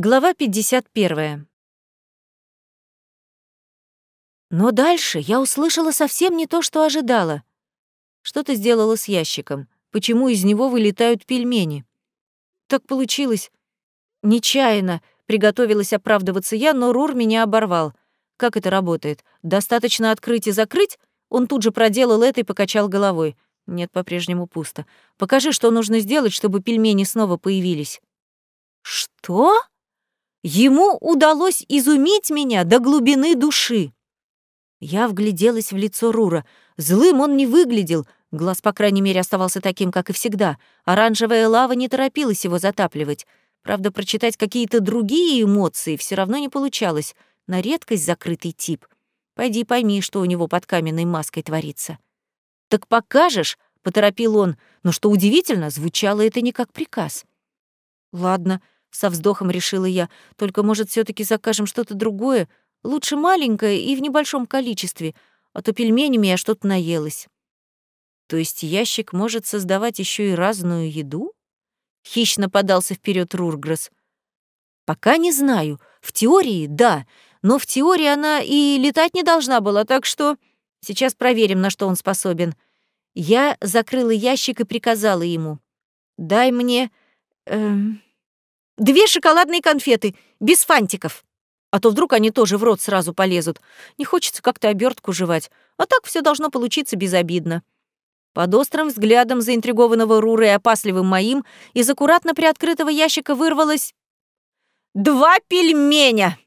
Глава 51. Но дальше я услышала совсем не то, что ожидала. Что ты сделала с ящиком? Почему из него вылетают пельмени? Так получилось. Нечаянно приготовилась оправдываться я, но Рур меня оборвал. Как это работает? Достаточно открыть и закрыть? Он тут же проделал это и покачал головой. Нет, по-прежнему пусто. Покажи, что нужно сделать, чтобы пельмени снова появились. Что? Ему удалось изумить меня до глубины души. Я вгляделась в лицо Рура. Злым он не выглядел, глаз, по крайней мере, оставался таким, как и всегда. Оранжевая лава не торопилась его затапливать. Правда, прочитать какие-то другие эмоции все равно не получалось. На редкость закрытый тип. Пойди пойми, что у него под каменной маской творится. «Так покажешь?» — поторопил он, но, что удивительно, звучало это не как приказ. «Ладно», — со вздохом решила я, «только, может, все таки закажем что-то другое, Лучше маленькое и в небольшом количестве, а то пельменями я что-то наелась. То есть ящик может создавать еще и разную еду? Хищно подался вперед Рургресс. Пока не знаю. В теории — да, но в теории она и летать не должна была, так что сейчас проверим, на что он способен. Я закрыла ящик и приказала ему. «Дай мне... Эм, две шоколадные конфеты, без фантиков». А то вдруг они тоже в рот сразу полезут. Не хочется как-то обертку жевать. А так все должно получиться безобидно. Под острым взглядом заинтригованного Руры и опасливым моим из аккуратно приоткрытого ящика вырвалось... «Два пельменя!»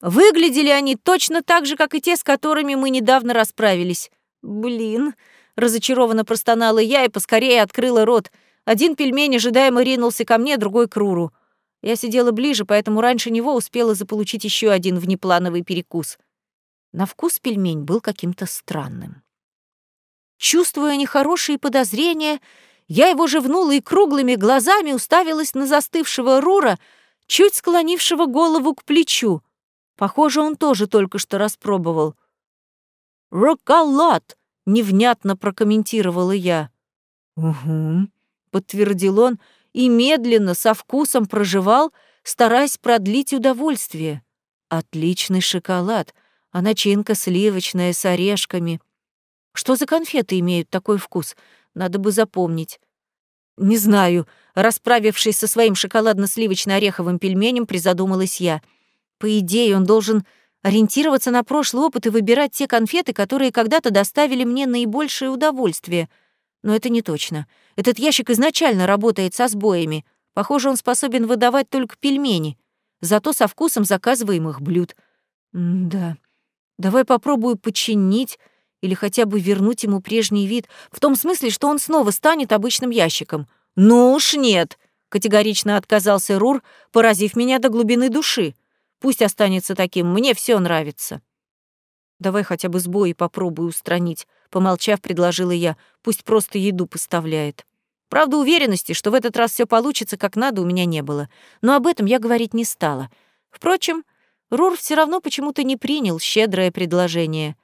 Выглядели они точно так же, как и те, с которыми мы недавно расправились. «Блин!» — разочарованно простонала я и поскорее открыла рот. Один пельмень ожидаемо ринулся ко мне, другой — к Руру. Я сидела ближе, поэтому раньше него успела заполучить еще один внеплановый перекус. На вкус пельмень был каким-то странным. Чувствуя нехорошие подозрения, я его живнула и круглыми глазами уставилась на застывшего Рура, чуть склонившего голову к плечу. Похоже, он тоже только что распробовал. «Роколад!» — невнятно прокомментировала я. «Угу», — подтвердил он, — и медленно, со вкусом проживал, стараясь продлить удовольствие. Отличный шоколад, а начинка сливочная с орешками. Что за конфеты имеют такой вкус? Надо бы запомнить. Не знаю, расправившись со своим шоколадно-сливочно-ореховым пельменем, призадумалась я. По идее, он должен ориентироваться на прошлый опыт и выбирать те конфеты, которые когда-то доставили мне наибольшее удовольствие — но это не точно. Этот ящик изначально работает со сбоями. Похоже, он способен выдавать только пельмени. Зато со вкусом заказываемых блюд. М да. Давай попробую починить или хотя бы вернуть ему прежний вид, в том смысле, что он снова станет обычным ящиком. «Ну уж нет!» — категорично отказался Рур, поразив меня до глубины души. «Пусть останется таким, мне все нравится». Давай хотя бы сбои попробую устранить, помолчав, предложила я. Пусть просто еду поставляет. Правда, уверенности, что в этот раз все получится как надо, у меня не было. Но об этом я говорить не стала. Впрочем, Рур все равно почему-то не принял щедрое предложение.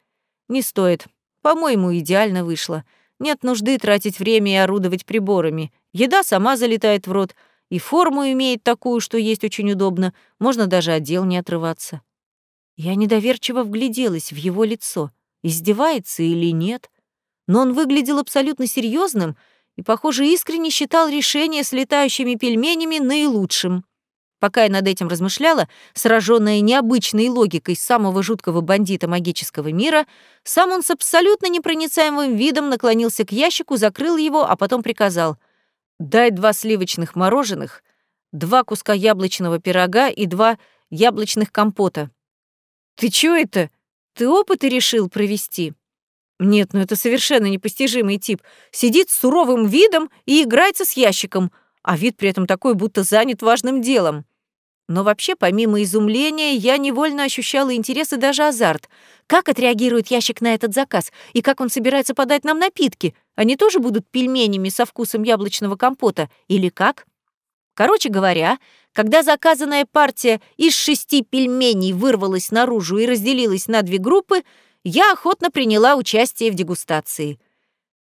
Не стоит. По-моему, идеально вышло. Нет нужды тратить время и орудовать приборами. Еда сама залетает в рот, и форму имеет такую, что есть очень удобно. Можно даже отдел не отрываться. Я недоверчиво вгляделась в его лицо. Издевается или нет? Но он выглядел абсолютно серьезным и, похоже, искренне считал решение с летающими пельменями наилучшим. Пока я над этим размышляла, сраженная необычной логикой самого жуткого бандита магического мира, сам он с абсолютно непроницаемым видом наклонился к ящику, закрыл его, а потом приказал «Дай два сливочных мороженых, два куска яблочного пирога и два яблочных компота». «Ты чё это? Ты опыты решил провести?» Нет, ну это совершенно непостижимый тип. Сидит с суровым видом и играется с ящиком, а вид при этом такой, будто занят важным делом. Но вообще, помимо изумления, я невольно ощущала интерес и даже азарт. Как отреагирует ящик на этот заказ? И как он собирается подать нам напитки? Они тоже будут пельменями со вкусом яблочного компота? Или как? Короче говоря, когда заказанная партия из шести пельменей вырвалась наружу и разделилась на две группы, я охотно приняла участие в дегустации.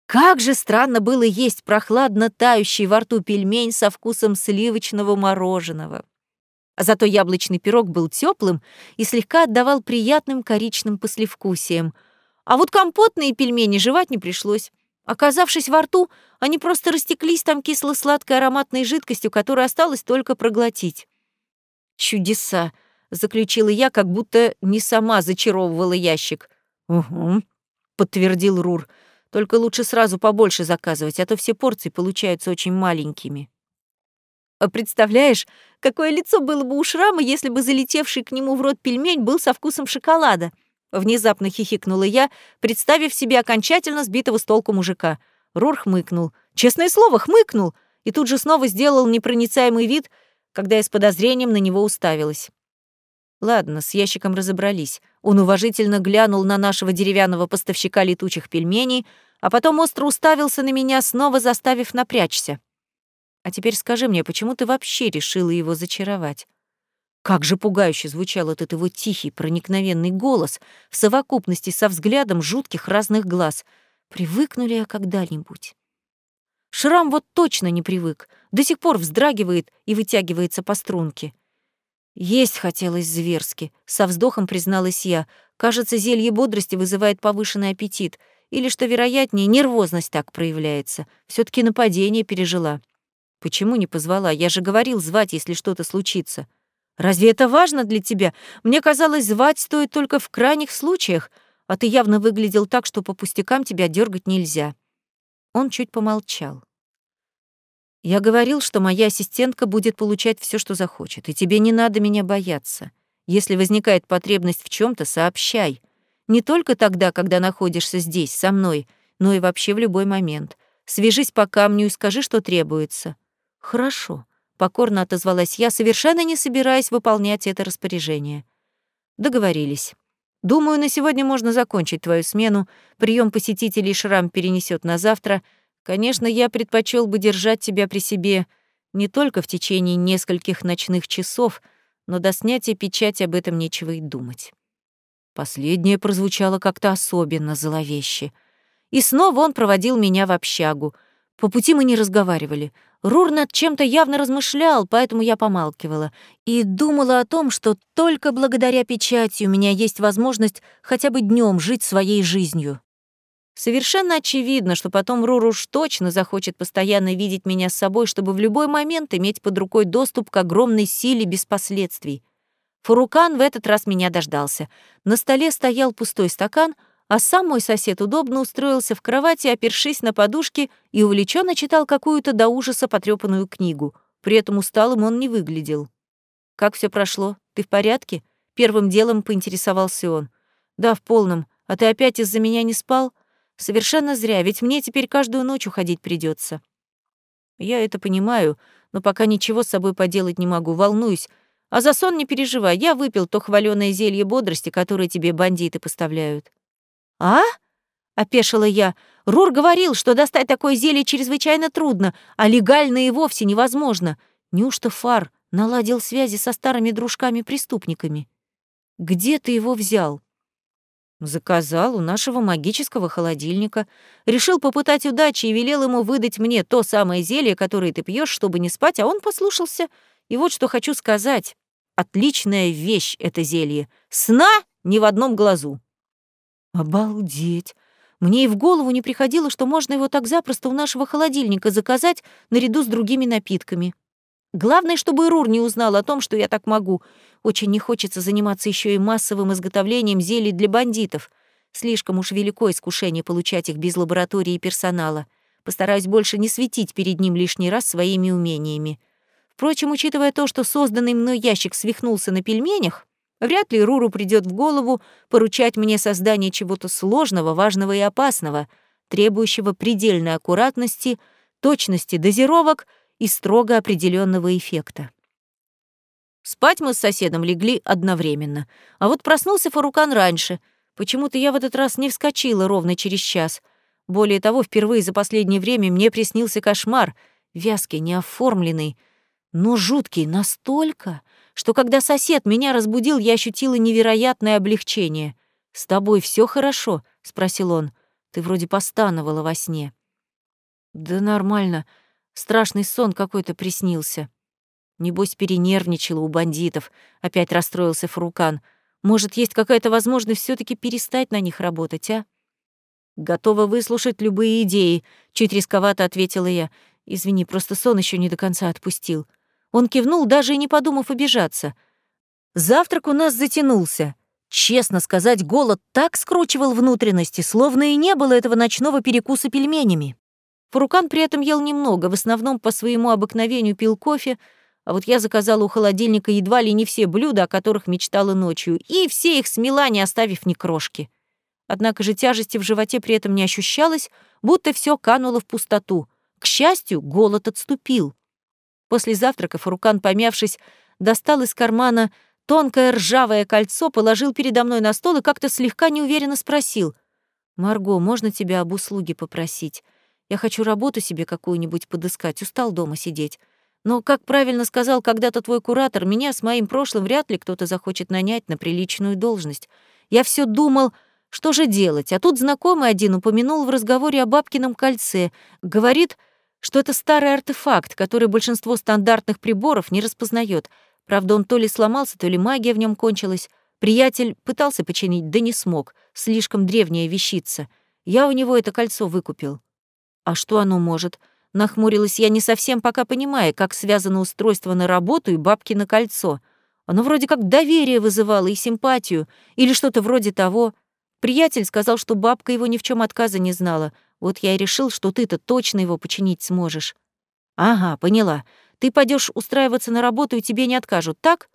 Как же странно было есть прохладно тающий во рту пельмень со вкусом сливочного мороженого. Зато яблочный пирог был теплым и слегка отдавал приятным коричным послевкусием. А вот компотные пельмени жевать не пришлось. Оказавшись во рту, они просто растеклись там кисло-сладкой ароматной жидкостью, которую осталось только проглотить. «Чудеса!» — заключила я, как будто не сама зачаровывала ящик. «Угу», — подтвердил Рур. «Только лучше сразу побольше заказывать, а то все порции получаются очень маленькими». А представляешь, какое лицо было бы у Шрама, если бы залетевший к нему в рот пельмень был со вкусом шоколада? Внезапно хихикнула я, представив себе окончательно сбитого с толку мужика. Рур хмыкнул. Честное слово, хмыкнул. И тут же снова сделал непроницаемый вид, когда я с подозрением на него уставилась. Ладно, с ящиком разобрались. Он уважительно глянул на нашего деревянного поставщика летучих пельменей, а потом остро уставился на меня, снова заставив напрячься. А теперь скажи мне, почему ты вообще решила его зачаровать? Как же пугающе звучал этот его тихий, проникновенный голос в совокупности со взглядом жутких разных глаз. Привыкну ли я когда-нибудь? Шрам вот точно не привык, до сих пор вздрагивает и вытягивается по струнке. Есть хотелось зверски, со вздохом призналась я. Кажется, зелье бодрости вызывает повышенный аппетит, или, что вероятнее, нервозность так проявляется. все таки нападение пережила. Почему не позвала? Я же говорил звать, если что-то случится. Разве это важно для тебя? Мне казалось, звать стоит только в крайних случаях, а ты явно выглядел так, что по пустякам тебя дергать нельзя. Он чуть помолчал. Я говорил, что моя ассистентка будет получать все, что захочет, и тебе не надо меня бояться. Если возникает потребность в чем то сообщай. Не только тогда, когда находишься здесь, со мной, но и вообще в любой момент. Свяжись по камню и скажи, что требуется. «Хорошо», — покорно отозвалась я, совершенно не собираясь выполнять это распоряжение. «Договорились. Думаю, на сегодня можно закончить твою смену. Прием посетителей Шрам перенесет на завтра. Конечно, я предпочел бы держать тебя при себе не только в течение нескольких ночных часов, но до снятия печати об этом нечего и думать». Последнее прозвучало как-то особенно зловеще. И снова он проводил меня в общагу. По пути мы не разговаривали. Рур над чем-то явно размышлял, поэтому я помалкивала и думала о том, что только благодаря печати у меня есть возможность хотя бы днем жить своей жизнью. Совершенно очевидно, что потом Рур уж точно захочет постоянно видеть меня с собой, чтобы в любой момент иметь под рукой доступ к огромной силе без последствий. Фурукан в этот раз меня дождался. На столе стоял пустой стакан — а сам мой сосед удобно устроился в кровати, опершись на подушке и увлеченно читал какую-то до ужаса потрепанную книгу. При этом усталым он не выглядел. «Как все прошло? Ты в порядке?» Первым делом поинтересовался он. «Да, в полном. А ты опять из-за меня не спал?» «Совершенно зря, ведь мне теперь каждую ночь уходить придется. «Я это понимаю, но пока ничего с собой поделать не могу, волнуюсь. А за сон не переживай, я выпил то хвалёное зелье бодрости, которое тебе бандиты поставляют». «А?» — опешила я. «Рур говорил, что достать такое зелье чрезвычайно трудно, а легально и вовсе невозможно. Неужто Фар наладил связи со старыми дружками-преступниками? Где ты его взял?» Заказал у нашего магического холодильника. Решил попытать удачи и велел ему выдать мне то самое зелье, которое ты пьешь, чтобы не спать, а он послушался. И вот что хочу сказать. Отличная вещь это зелье. Сна ни в одном глазу. Обалдеть! Мне и в голову не приходило, что можно его так запросто у нашего холодильника заказать наряду с другими напитками. Главное, чтобы Рур не узнал о том, что я так могу. Очень не хочется заниматься еще и массовым изготовлением зелий для бандитов. Слишком уж велико искушение получать их без лаборатории и персонала. Постараюсь больше не светить перед ним лишний раз своими умениями. Впрочем, учитывая то, что созданный мной ящик свихнулся на пельменях, Вряд ли Руру придет в голову поручать мне создание чего-то сложного, важного и опасного, требующего предельной аккуратности, точности дозировок и строго определенного эффекта. Спать мы с соседом легли одновременно. А вот проснулся Фарукан раньше. Почему-то я в этот раз не вскочила ровно через час. Более того, впервые за последнее время мне приснился кошмар, вязкий, неоформленный, но жуткий настолько, что когда сосед меня разбудил, я ощутила невероятное облегчение. «С тобой все хорошо?» — спросил он. «Ты вроде постановала во сне». «Да нормально. Страшный сон какой-то приснился». Небось, перенервничала у бандитов. Опять расстроился Фурукан. Может, есть какая-то возможность все таки перестать на них работать, а? Готова выслушать любые идеи, чуть рисковато ответила я. Извини, просто сон еще не до конца отпустил. Он кивнул, даже и не подумав обижаться. Завтрак у нас затянулся. Честно сказать, голод так скручивал внутренности, словно и не было этого ночного перекуса пельменями. Фурукан при этом ел немного, в основном по своему обыкновению пил кофе, а вот я заказала у холодильника едва ли не все блюда, о которых мечтала ночью, и все их смела, не оставив ни крошки. Однако же тяжести в животе при этом не ощущалось, будто все кануло в пустоту. К счастью, голод отступил. После завтрака Фурукан, помявшись, достал из кармана тонкое ржавое кольцо, положил передо мной на стол и как-то слегка неуверенно спросил. «Марго, можно тебя об услуге попросить? Я хочу работу себе какую-нибудь подыскать, устал дома сидеть. Но, как правильно сказал когда-то твой куратор, меня с моим прошлым вряд ли кто-то захочет нанять на приличную должность. Я все думал, что же делать, а тут знакомый один упомянул в разговоре о бабкином кольце. Говорит, что это старый артефакт, который большинство стандартных приборов не распознает. Правда, он то ли сломался, то ли магия в нем кончилась. Приятель пытался починить, да не смог. Слишком древняя вещица. Я у него это кольцо выкупил. А что оно может? Нахмурилась я не совсем пока понимая, как связано устройство на работу и бабки на кольцо. Оно вроде как доверие вызывало и симпатию, или что-то вроде того. Приятель сказал, что бабка его ни в чем отказа не знала. Вот я и решил, что ты-то точно его починить сможешь. Ага, поняла. Ты пойдешь устраиваться на работу, и тебе не откажут, так?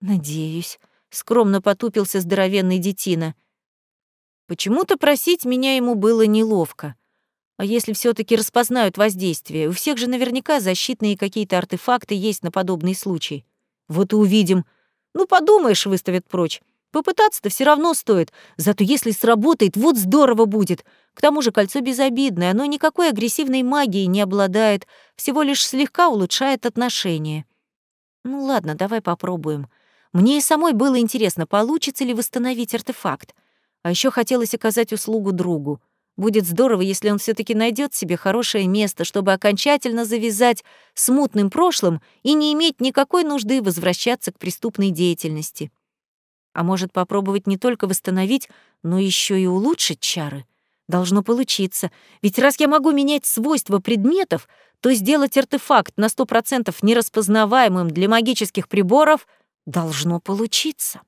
Надеюсь. Скромно потупился здоровенный детина. Почему-то просить меня ему было неловко. А если все таки распознают воздействие? У всех же наверняка защитные какие-то артефакты есть на подобный случай. Вот и увидим. Ну, подумаешь, выставят прочь. Попытаться-то все равно стоит. Зато если сработает, вот здорово будет. К тому же кольцо безобидное, оно никакой агрессивной магией не обладает, всего лишь слегка улучшает отношения. Ну ладно, давай попробуем. Мне и самой было интересно, получится ли восстановить артефакт. А еще хотелось оказать услугу другу. Будет здорово, если он все таки найдет себе хорошее место, чтобы окончательно завязать с мутным прошлым и не иметь никакой нужды возвращаться к преступной деятельности. А может попробовать не только восстановить, но еще и улучшить чары? Должно получиться. Ведь раз я могу менять свойства предметов, то сделать артефакт на 100% нераспознаваемым для магических приборов должно получиться.